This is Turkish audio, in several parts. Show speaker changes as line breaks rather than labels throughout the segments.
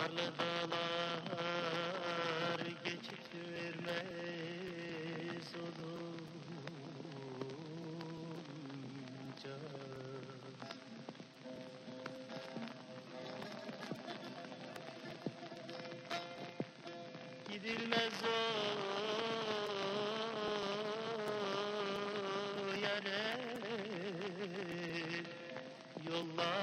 Karlı dağlar geçit vermez olunca. Gidilmez o yere yollar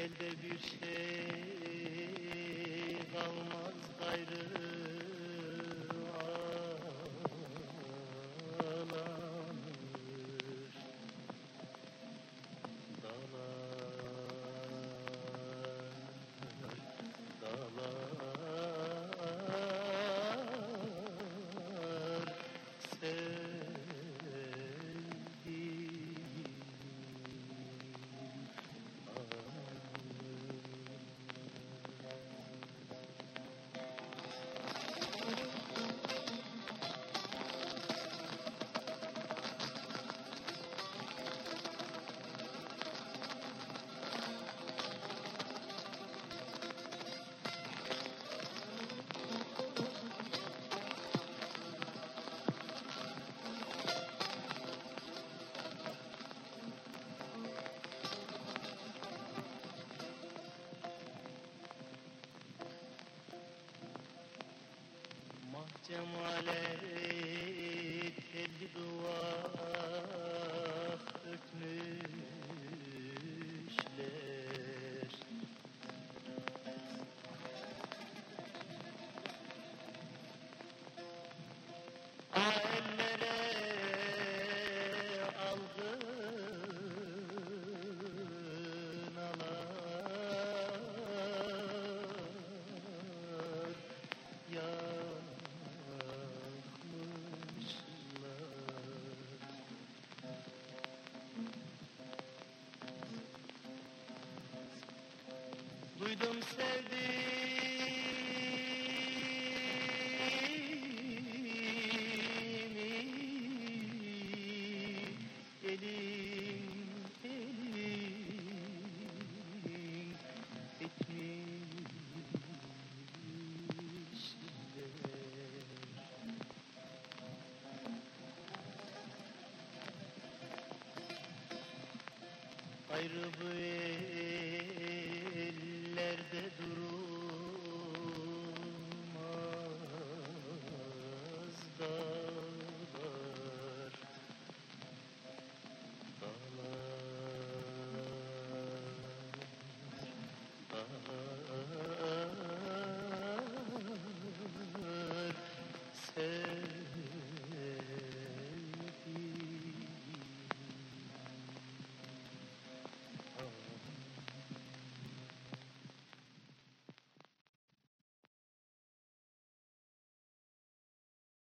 Elde bir جماله Duydum sevdiğimi Elin elin etmişler Ayrı bu ellerde Oh,